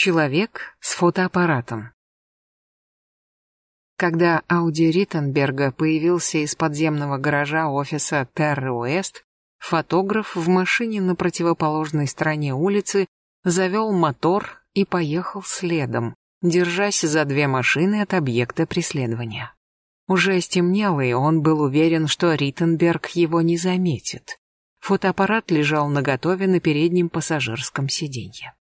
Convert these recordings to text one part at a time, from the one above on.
Человек с фотоаппаратом. Когда Ауди Риттенберга появился из подземного гаража офиса Терры Уэст, фотограф в машине на противоположной стороне улицы завел мотор и поехал следом, держась за две машины от объекта преследования. Уже стемнело, и он был уверен, что Риттенберг его не заметит. Фотоаппарат лежал наготове на переднем пассажирском сиденье.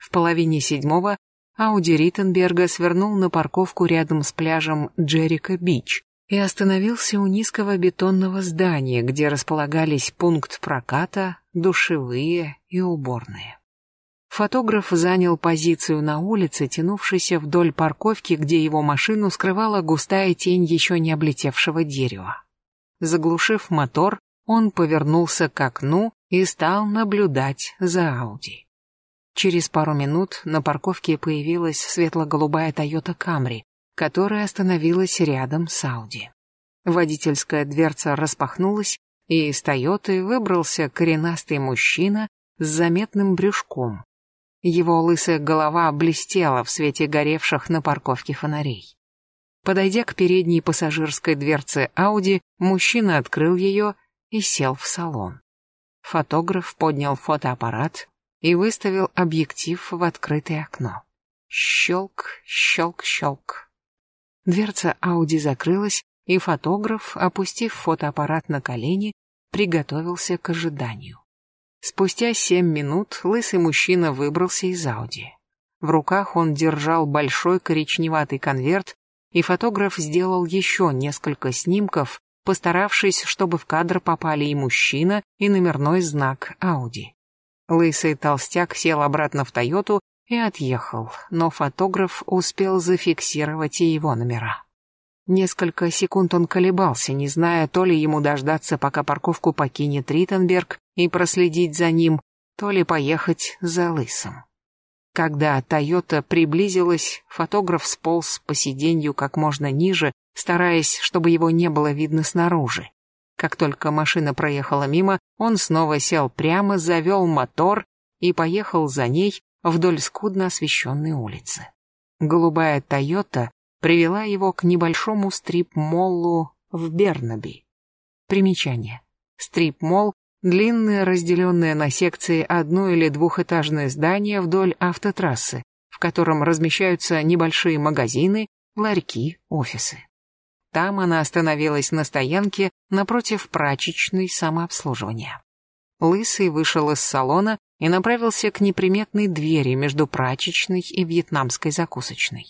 В половине седьмого Ауди Риттенберга свернул на парковку рядом с пляжем Джерика-Бич и остановился у низкого бетонного здания, где располагались пункт проката, душевые и уборные. Фотограф занял позицию на улице, тянувшейся вдоль парковки, где его машину скрывала густая тень еще не облетевшего дерева. Заглушив мотор, он повернулся к окну и стал наблюдать за Ауди. Через пару минут на парковке появилась светло-голубая Toyota Camry, которая остановилась рядом с Audi. Водительская дверца распахнулась, и из Тойоты выбрался коренастый мужчина с заметным брюшком. Его лысая голова блестела в свете горевших на парковке фонарей. Подойдя к передней пассажирской дверце Ауди, мужчина открыл ее и сел в салон. Фотограф поднял фотоаппарат, и выставил объектив в открытое окно. Щелк, щелк, щелк. Дверца Ауди закрылась, и фотограф, опустив фотоаппарат на колени, приготовился к ожиданию. Спустя семь минут лысый мужчина выбрался из Ауди. В руках он держал большой коричневатый конверт, и фотограф сделал еще несколько снимков, постаравшись, чтобы в кадр попали и мужчина, и номерной знак Ауди. Лысый толстяк сел обратно в Тойоту и отъехал, но фотограф успел зафиксировать и его номера. Несколько секунд он колебался, не зная, то ли ему дождаться, пока парковку покинет Риттенберг и проследить за ним, то ли поехать за Лысым. Когда Тойота приблизилась, фотограф сполз по сиденью как можно ниже, стараясь, чтобы его не было видно снаружи. Как только машина проехала мимо, он снова сел прямо, завел мотор и поехал за ней вдоль скудно освещенной улицы. Голубая «Тойота» привела его к небольшому стрип-моллу в Бернаби. Примечание. Стрип-молл – длинное, разделенное на секции одно- или двухэтажное здание вдоль автотрассы, в котором размещаются небольшие магазины, ларьки, офисы. Там она остановилась на стоянке напротив прачечной самообслуживания. Лысый вышел из салона и направился к неприметной двери между прачечной и вьетнамской закусочной.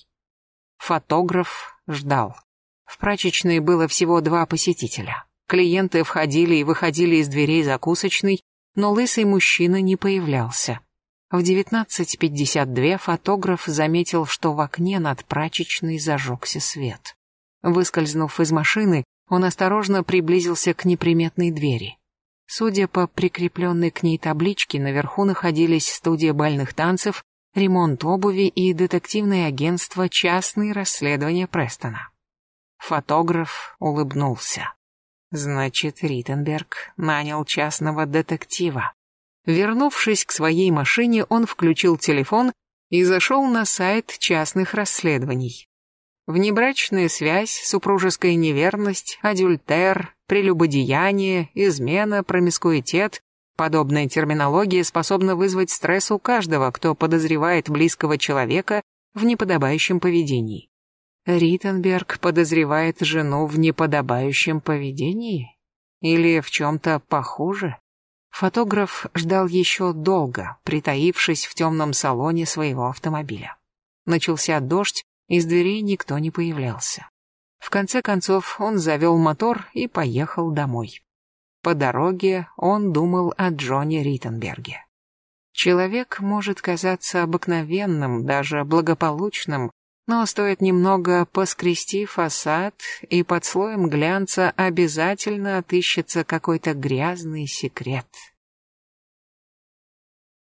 Фотограф ждал. В прачечной было всего два посетителя. Клиенты входили и выходили из дверей закусочной, но лысый мужчина не появлялся. В 19.52 фотограф заметил, что в окне над прачечной зажегся свет. Выскользнув из машины, он осторожно приблизился к неприметной двери. Судя по прикрепленной к ней табличке, наверху находились студия бальных танцев, ремонт обуви и детективное агентство «Частные расследования Престона». Фотограф улыбнулся. Значит, Риттенберг нанял частного детектива. Вернувшись к своей машине, он включил телефон и зашел на сайт частных расследований. Внебрачная связь, супружеская неверность, адюльтер, прелюбодеяние, измена, промискуитет. Подобная терминология способна вызвать стресс у каждого, кто подозревает близкого человека в неподобающем поведении. Риттенберг подозревает жену в неподобающем поведении? Или в чем-то похуже? Фотограф ждал еще долго, притаившись в темном салоне своего автомобиля. Начался дождь, из дверей никто не появлялся. В конце концов он завел мотор и поехал домой. По дороге он думал о Джоне Риттенберге. Человек может казаться обыкновенным, даже благополучным, но стоит немного поскрести фасад, и под слоем глянца обязательно отыщется какой-то грязный секрет.